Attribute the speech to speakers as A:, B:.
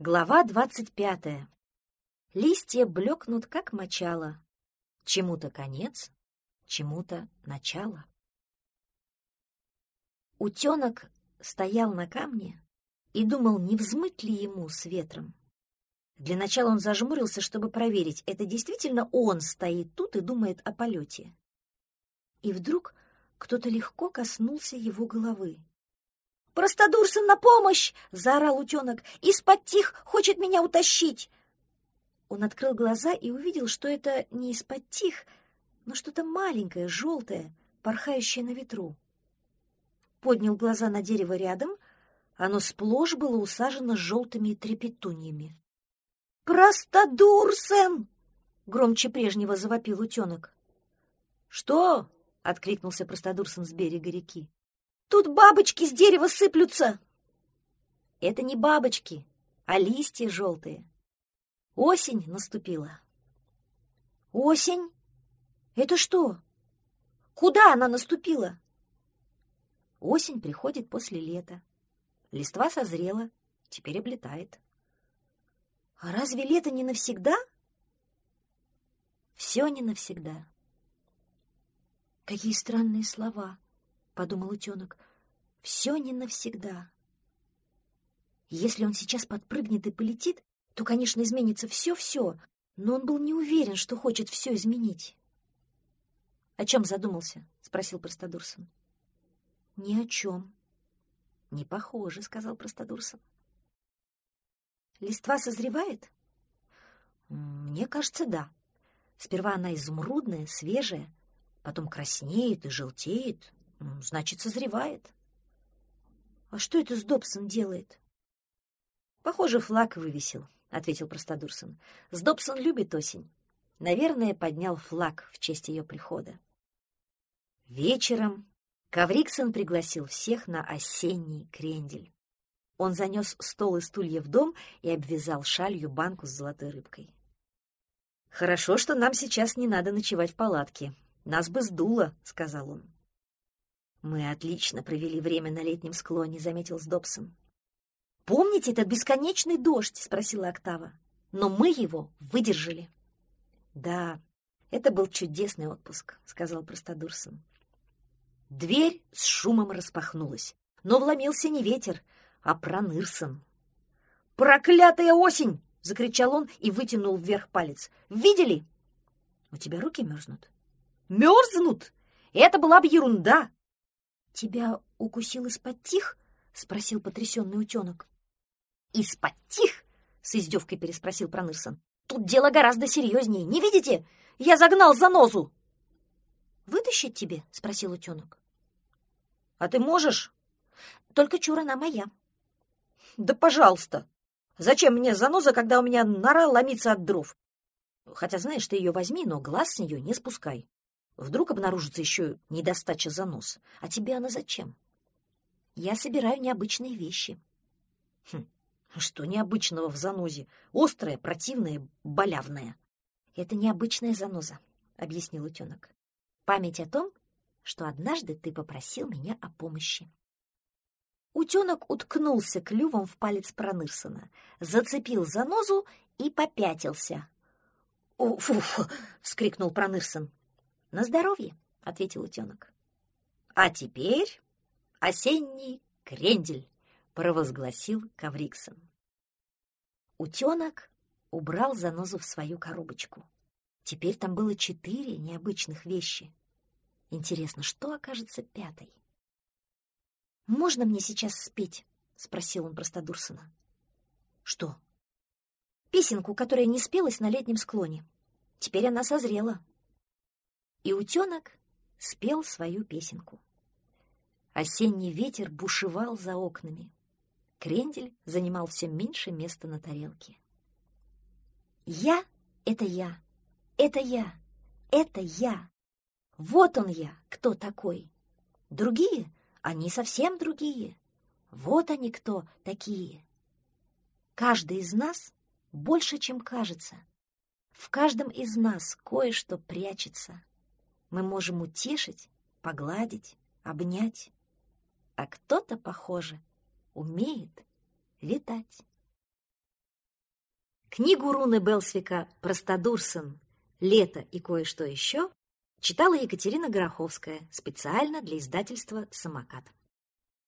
A: Глава двадцать пятая. Листья блекнут, как мочало. Чему-то конец, чему-то начало. Утенок стоял на камне и думал, не взмыть ли ему с ветром. Для начала он зажмурился, чтобы проверить, это действительно он стоит тут и думает о полете. И вдруг кто-то легко коснулся его головы. «Простодурсон, на помощь!» — заорал утенок. «Из-под тих хочет меня утащить!» Он открыл глаза и увидел, что это не из-под тих, но что-то маленькое, желтое, порхающее на ветру. Поднял глаза на дерево рядом, оно сплошь было усажено желтыми трепетуньями. «Простодурсен!» — громче прежнего завопил утенок. «Что?» — откликнулся Простодурсон с берега реки. Тут бабочки с дерева сыплются!» Это не бабочки, а листья желтые. Осень наступила. Осень? Это что? Куда она наступила? Осень приходит после лета. Листва созрела, теперь облетает. А разве лето не навсегда? Все не навсегда. Какие странные слова подумал утенок. Все не навсегда. Если он сейчас подпрыгнет и полетит, то, конечно, изменится все-все, но он был не уверен, что хочет все изменить. — О чем задумался? — спросил Простодурсон. — Ни о чем. — Не похоже, — сказал Простодурсон. — Листва созревает? — Мне кажется, да. Сперва она изумрудная, свежая, потом краснеет и желтеет, Значит, созревает. А что это с Добсон делает? Похоже, флаг вывесил, ответил Простодурсон. С Добсон любит осень. Наверное, поднял флаг в честь ее прихода. Вечером Кавриксон пригласил всех на осенний крендель. Он занес стол и стулья в дом и обвязал шалью банку с золотой рыбкой. «Хорошо, что нам сейчас не надо ночевать в палатке. Нас бы сдуло», — сказал он. «Мы отлично провели время на летнем склоне», — заметил Сдобсон. «Помните этот бесконечный дождь?» — спросила Октава. «Но мы его выдержали». «Да, это был чудесный отпуск», — сказал Простодурсон. Дверь с шумом распахнулась, но вломился не ветер, а Пронырсон. «Проклятая осень!» — закричал он и вытянул вверх палец. «Видели?» «У тебя руки мерзнут?» «Мерзнут? Это была бы ерунда!» «Тебя укусил из-под тих?» — спросил потрясенный утенок. «Из-под тих?» — с издевкой переспросил Пронырсон. «Тут дело гораздо серьезнее. Не видите? Я загнал занозу!» «Вытащить тебе?» — спросил утенок. «А ты можешь?» «Только чура она моя». «Да пожалуйста! Зачем мне заноза, когда у меня нора ломится от дров? Хотя, знаешь, ты ее возьми, но глаз с нее не спускай. Вдруг обнаружится еще недостача занос. А тебе она зачем? Я собираю необычные вещи. Хм, что необычного в занозе? Острая, противная, болявная. Это необычная заноза, объяснил утенок. Память о том, что однажды ты попросил меня о помощи. Утенок уткнулся клювом в палец Пронырсона, зацепил занозу и попятился. «Уф!» — вскрикнул Пронырсон. «На здоровье», — ответил утенок. «А теперь осенний крендель», — провозгласил Кавриксон. Утенок убрал занозу в свою коробочку. Теперь там было четыре необычных вещи. Интересно, что окажется пятой? «Можно мне сейчас спеть?» — спросил он Простодурсона. «Что?» «Песенку, которая не спелась на летнем склоне. Теперь она созрела». И утенок спел свою песенку. Осенний ветер бушевал за окнами. Крендель занимал все меньше места на тарелке. «Я — это я, это я, это я. Вот он я, кто такой. Другие — они совсем другие. Вот они кто такие. Каждый из нас больше, чем кажется. В каждом из нас кое-что прячется мы можем утешить, погладить, обнять. А кто-то, похоже, умеет летать. Книгу Руны Белсвика «Простодурсон. Лето и кое-что еще» читала Екатерина Гороховская специально для издательства «Самокат».